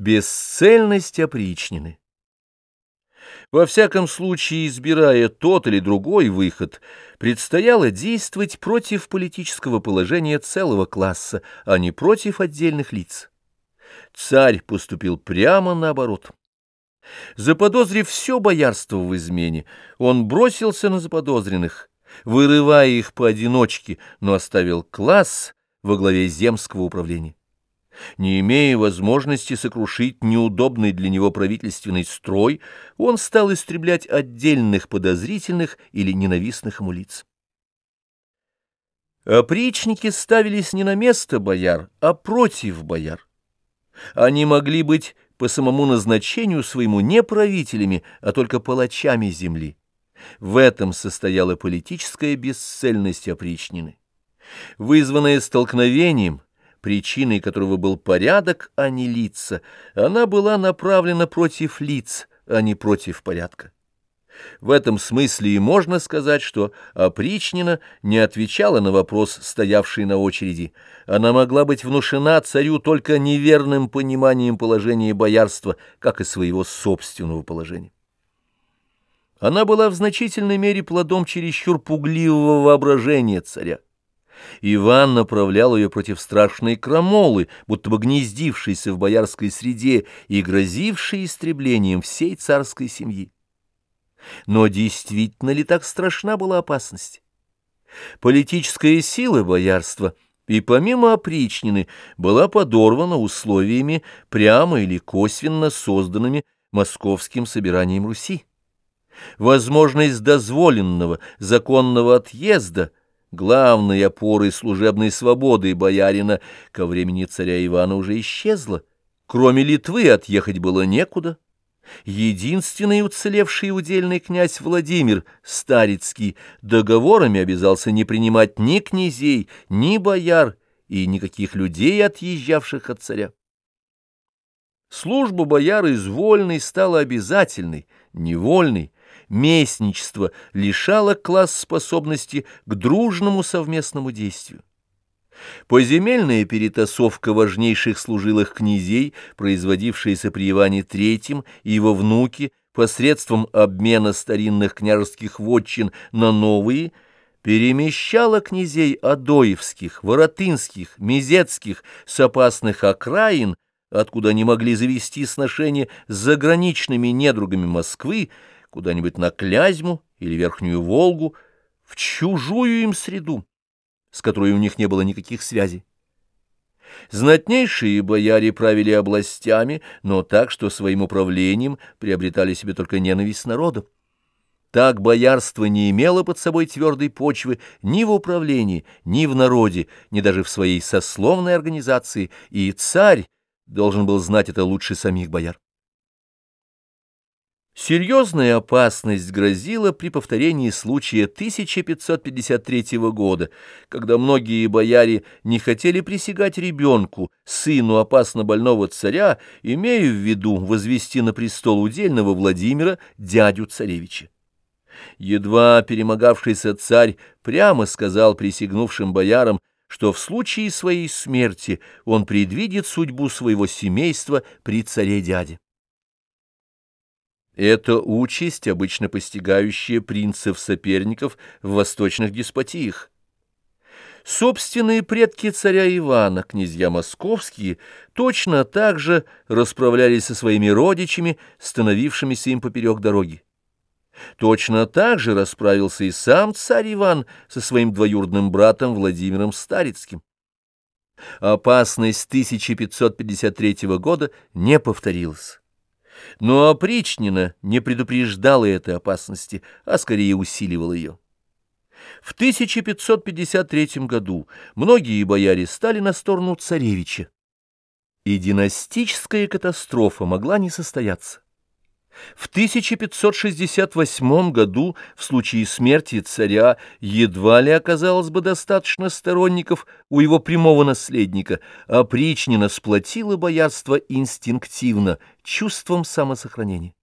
Бесцельность опричнины. Во всяком случае, избирая тот или другой выход, предстояло действовать против политического положения целого класса, а не против отдельных лиц. Царь поступил прямо наоборот. Заподозрив все боярство в измене, он бросился на заподозренных, вырывая их поодиночке, но оставил класс во главе земского управления не имея возможности сокрушить неудобный для него правительственный строй, он стал истреблять отдельных подозрительных или ненавистных ему лиц. Опричники ставились не на место бояр, а против бояр. Они могли быть по самому назначению своему не правителями, а только палачами земли. В этом состояла политическая бесцельность опричнины. Вызванная столкновением – причиной которого был порядок, а не лица, она была направлена против лиц, а не против порядка. В этом смысле и можно сказать, что опричнина не отвечала на вопрос, стоявший на очереди. Она могла быть внушена царю только неверным пониманием положения боярства, как и своего собственного положения. Она была в значительной мере плодом чересчур пугливого воображения царя. Иван направлял ее против страшной крамолы, будто бы гнездившейся в боярской среде и грозившей истреблением всей царской семьи. Но действительно ли так страшна была опасность? Политическая сила боярства и помимо опричнины была подорвана условиями, прямо или косвенно созданными московским собиранием Руси. Возможность дозволенного законного отъезда – главной опорой служебной свободы боярина ко времени царя Ивана уже исчезла. Кроме Литвы отъехать было некуда. Единственный уцелевший удельный князь Владимир Старицкий договорами обязался не принимать ни князей, ни бояр и никаких людей, отъезжавших от царя. Служба бояр из вольной стала обязательной, невольной, местничество лишало класс способности к дружному совместному действию. Поземельная перетасовка важнейших служилых князей, производившаяся при Иване III и его внуке посредством обмена старинных княжеских вотчин на новые, перемещала князей Адоевских, Воротынских, Мизецких с опасных окраин, откуда они могли завести сношения с заграничными недругами Москвы, куда-нибудь на Клязьму или Верхнюю Волгу, в чужую им среду, с которой у них не было никаких связей. Знатнейшие бояре правили областями, но так, что своим управлением приобретали себе только ненависть народа. Так боярство не имело под собой твердой почвы ни в управлении, ни в народе, ни даже в своей сословной организации, и царь должен был знать это лучше самих бояр. Серьезная опасность грозила при повторении случая 1553 года, когда многие бояре не хотели присягать ребенку, сыну опасно больного царя, имея в виду возвести на престол удельного Владимира дядю царевича. Едва перемогавшийся царь прямо сказал присягнувшим боярам, что в случае своей смерти он предвидит судьбу своего семейства при царе-дяде. Это участь, обычно постигающая принцев-соперников в восточных деспотиях. Собственные предки царя Ивана, князья московские, точно так же расправлялись со своими родичами, становившимися им поперек дороги. Точно так же расправился и сам царь Иван со своим двоюродным братом Владимиром Старицким. Опасность 1553 года не повторилась. Но опричнина не предупреждала этой опасности, а скорее усиливала ее. В 1553 году многие бояре стали на сторону царевича, и династическая катастрофа могла не состояться. В 1568 году, в случае смерти царя, едва ли оказалось бы достаточно сторонников у его прямого наследника, а Причнина сплотила боярство инстинктивно, чувством самосохранения.